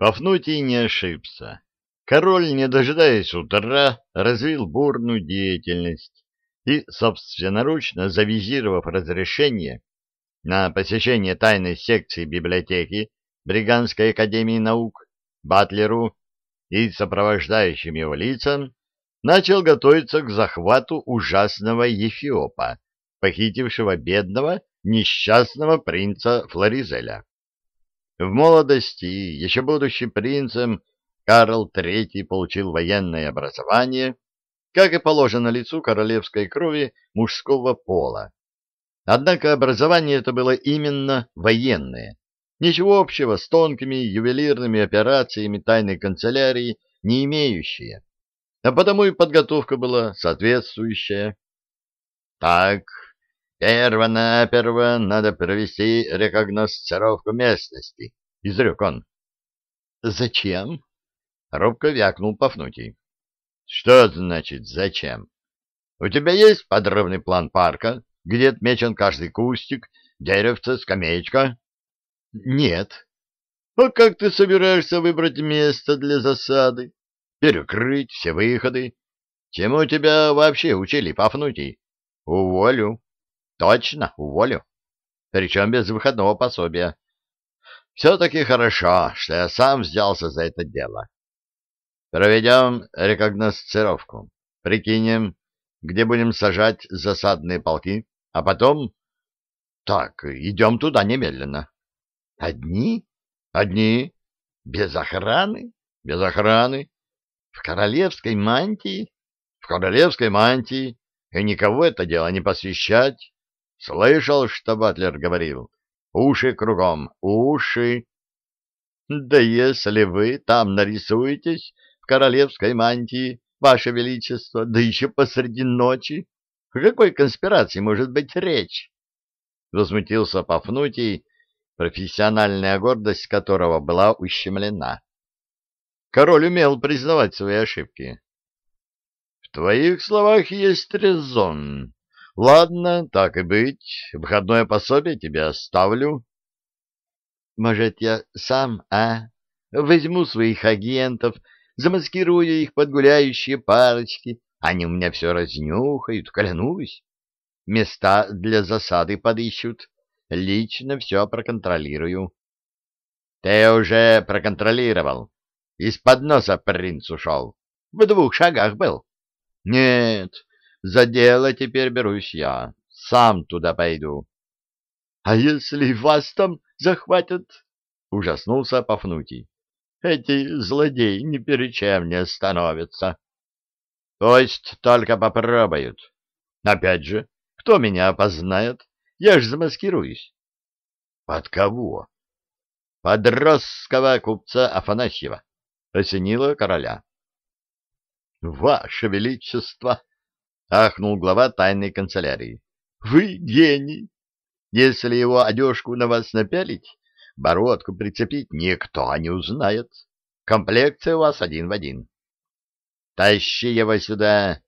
Пафнутий не ошибся. Король, не дожидаясь утра, развил бурную деятельность и, собственноручно завизировав разрешение на посещение тайной секции библиотеки Бриганской академии наук, Батлеру и сопровождающим его лицам, начал готовиться к захвату ужасного Ефиопа, похитившего бедного, несчастного принца Флоризеля. В молодости, еще будучи принцем, Карл III получил военное образование, как и положено лицу королевской крови мужского пола. Однако образование это было именно военное, ничего общего с тонкими ювелирными операциями тайной канцелярии не имеющие, а потому и подготовка была соответствующая. Так, перво-наперво надо провести рекогносцировку местности, — изрек он. — Зачем? — робко вякнул Пафнутий. — Что значит «зачем»? У тебя есть подробный план парка, где отмечен каждый кустик, деревце, скамеечка? — Нет. — А как ты собираешься выбрать место для засады? Перекрыть все выходы? Чему тебя вообще учили, Пафнутий? — Уволю. — Точно, уволю. Причем без выходного пособия. Все-таки хорошо, что я сам взялся за это дело. Проведем рекогносцировку. Прикинем, где будем сажать засадные полки, а потом... Так, идем туда немедленно. Одни? Одни. Без охраны? Без охраны. В королевской мантии? В королевской мантии. И никого это дело не посвящать. Слышал, что Батлер говорил. Уши кругом, уши. Да если вы там нарисуетесь королевской мантии, Ваше Величество, да еще посреди ночи. О какой конспирации может быть речь? Возмутился Пафнутий, профессиональная гордость которого была ущемлена. Король умел признавать свои ошибки. — В твоих словах есть резон. Ладно, так и быть, выходное пособие тебе оставлю. — Может, я сам, а? Возьму своих агентов замаскирую их под гуляющие парочки, они у меня все разнюхают, клянусь. Места для засады подыщут, лично все проконтролирую. Ты уже проконтролировал. Из-под носа принц ушел. В двух шагах был. Нет, за дело теперь берусь я. Сам туда пойду. А если вас там захватят? Ужаснулся Пафнутий. Эти злодеи ни перед чем не остановятся. Пусть только попробуют. Опять же, кто меня опознает? Я ж замаскируюсь. Под кого? Под росского купца Афанасьева. Осенило короля. Ваше Величество! Ахнул глава тайной канцелярии. Вы гений! Если его одежку на вас напялить, бородку прицепить никто не узнает. Комплекция у вас один в один. Тащи его сюда,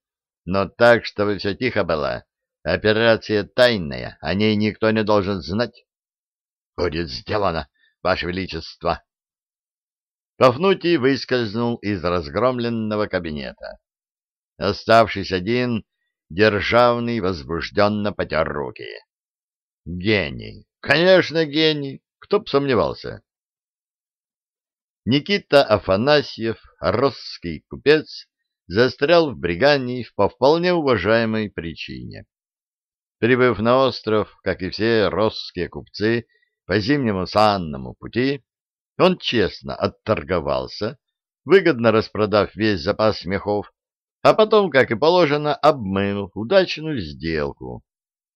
но так, чтобы все тихо было. Операция тайная, о ней никто не должен знать. Будет сделано, Ваше Величество. Пафнутий выскользнул из разгромленного кабинета. Оставшись один, Державный возбужденно потер руки. Гений, конечно, гений. Кто б сомневался? Никита Афанасьев, русский купец, застрял в Бригании по вполне уважаемой причине. Прибыв на остров, как и все росские купцы, по зимнему санному пути, он честно отторговался, выгодно распродав весь запас мехов, а потом, как и положено, обмыл удачную сделку.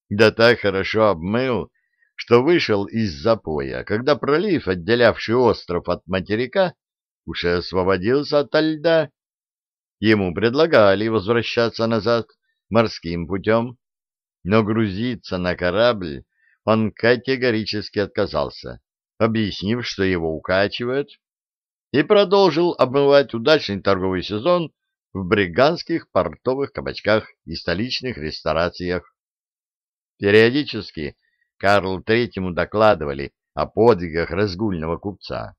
Да так хорошо обмыл, что вышел из запоя, когда пролив, отделявший остров от материка, уже освободился от льда. Ему предлагали возвращаться назад морским путем, но грузиться на корабль он категорически отказался, объяснив, что его укачивает, и продолжил обмывать удачный торговый сезон в бриганских портовых кабачках и столичных ресторациях. Периодически Карлу Третьему докладывали о подвигах разгульного купца.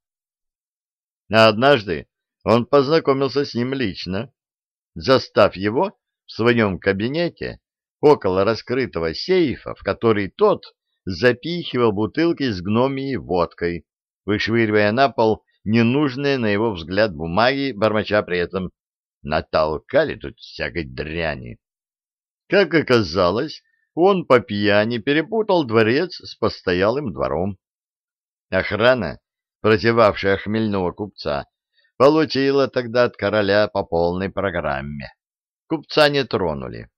А однажды он познакомился с ним лично, застав его в своем кабинете около раскрытого сейфа, в который тот запихивал бутылки с гномией водкой, вышвыривая на пол ненужные, на его взгляд, бумаги, бормоча при этом «натолкали тут всякой дряни». Как оказалось, он по пьяни перепутал дворец с постоялым двором. Охрана, прозевавшая хмельного купца, получила тогда от короля по полной программе. Купца не тронули.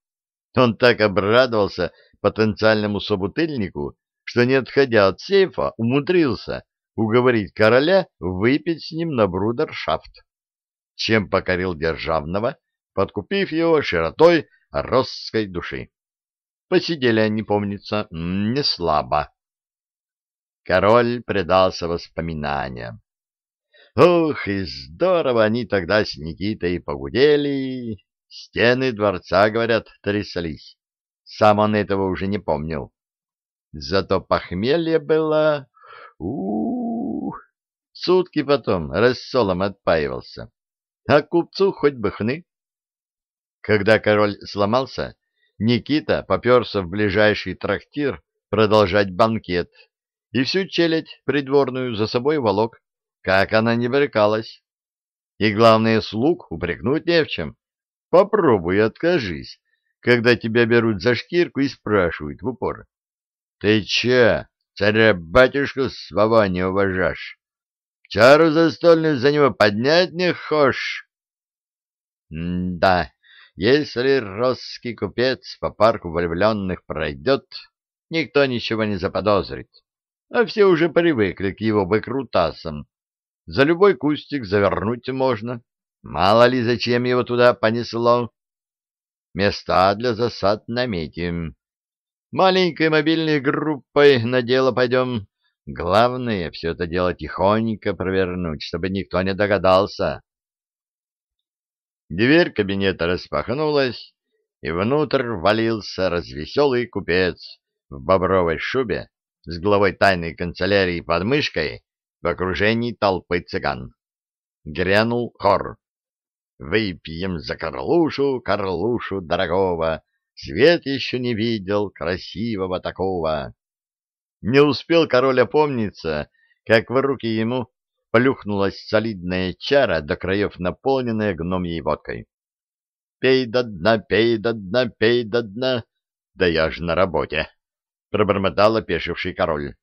Он так обрадовался потенциальному собутыльнику, что, не отходя от сейфа, умудрился уговорить короля выпить с ним на брудершафт, чем покорил державного, подкупив его широтой росской души. Посидели они, помнится, не слабо. Король предался воспоминаниям. Ух, и здорово они тогда с Никитой погудели. Стены дворца, говорят, тряслись. Сам он этого уже не помнил. Зато похмелье было... у, -у, -у. Сутки потом рассолом отпаивался. А купцу хоть бы хны. Когда король сломался, Никита поперся в ближайший трактир продолжать банкет и всю челядь придворную за собой волок, как она не брыкалась. И главное, слуг упрекнуть не в чем. Попробуй откажись, когда тебя берут за шкирку и спрашивают в упор. Ты че, царя-батюшку своего не уважаешь? Чару застольную за него поднять не хошь? да, если русский купец по парку влюбленных пройдет, никто ничего не заподозрит, а все уже привыкли к его выкрутасам. За любой кустик завернуть можно, мало ли зачем его туда понесло. Места для засад наметим. Маленькой мобильной группой на дело пойдем. Главное, все это дело тихонько провернуть, чтобы никто не догадался. Дверь кабинета распахнулась, и внутрь валился развеселый купец в бобровой шубе с главой тайной канцелярии под мышкой в окружении толпы цыган. Грянул хор. «Выпьем за Карлушу, Карлушу дорогого, свет еще не видел красивого такого». Не успел король опомниться, как в руки ему плюхнулась солидная чара, до краев наполненная гномьей водкой. «Пей до дна, пей до дна, пей до дна!» «Да я ж на работе!» — пробормотал опешивший король.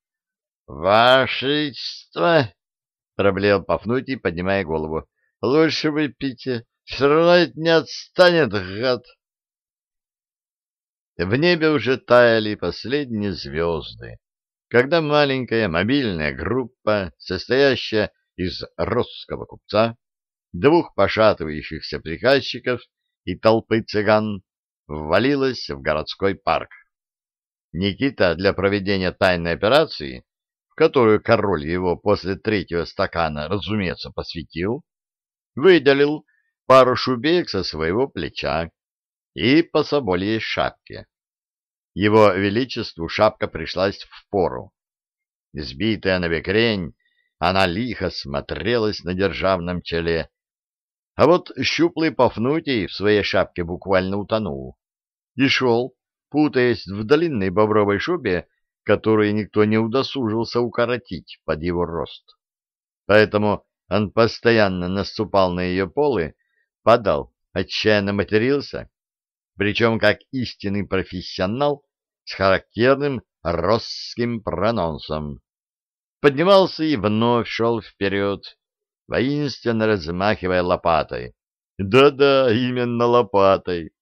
«Вашество!» — проблеял Пафнутий, поднимая голову. «Лучше выпейте, все равно не отстанет, гад!» В небе уже таяли последние звезды, когда маленькая мобильная группа, состоящая из русского купца, двух пошатывающихся приказчиков и толпы цыган, ввалилась в городской парк. Никита для проведения тайной операции, в которую король его после третьего стакана, разумеется, посвятил, выделил пару шубеек со своего плеча и по собольей шапке. Его величеству шапка пришлась в пору. Сбитая на бекрень, она лихо смотрелась на державном челе. А вот щуплый Пафнутий в своей шапке буквально утонул. И шел, путаясь в длинной бобровой шубе, которую никто не удосужился укоротить под его рост. Поэтому он постоянно наступал на ее полы, падал, отчаянно матерился, причем как истинный профессионал с характерным росским прононсом поднимался и вновь шел вперед, воинственно размахивая лопатой. Да-да, именно лопатой.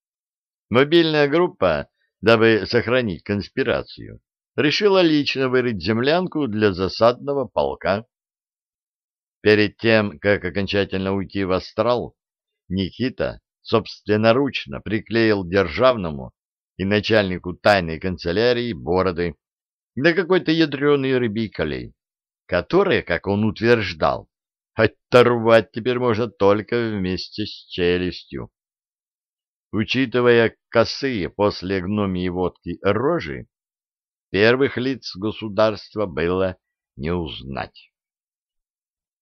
Мобильная группа, дабы сохранить конспирацию, решила лично вырыть землянку для засадного полка. Перед тем, как окончательно уйти в астрал, Никита собственноручно приклеил державному и начальнику тайной канцелярии бороды на какой-то ядреный рыбий колей которые, как он утверждал, оторвать теперь можно только вместе с челюстью. Учитывая косые после гномии водки рожи, первых лиц государства было не узнать.